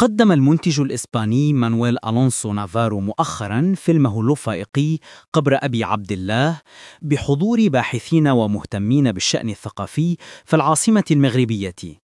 قدم المنتج الإسباني مانويل ألونسو نافارو مؤخرا فيلمه الوثائقي قبر أبي عبد الله بحضور باحثين ومهتمين بالشأن الثقافي في العاصمة المغربية.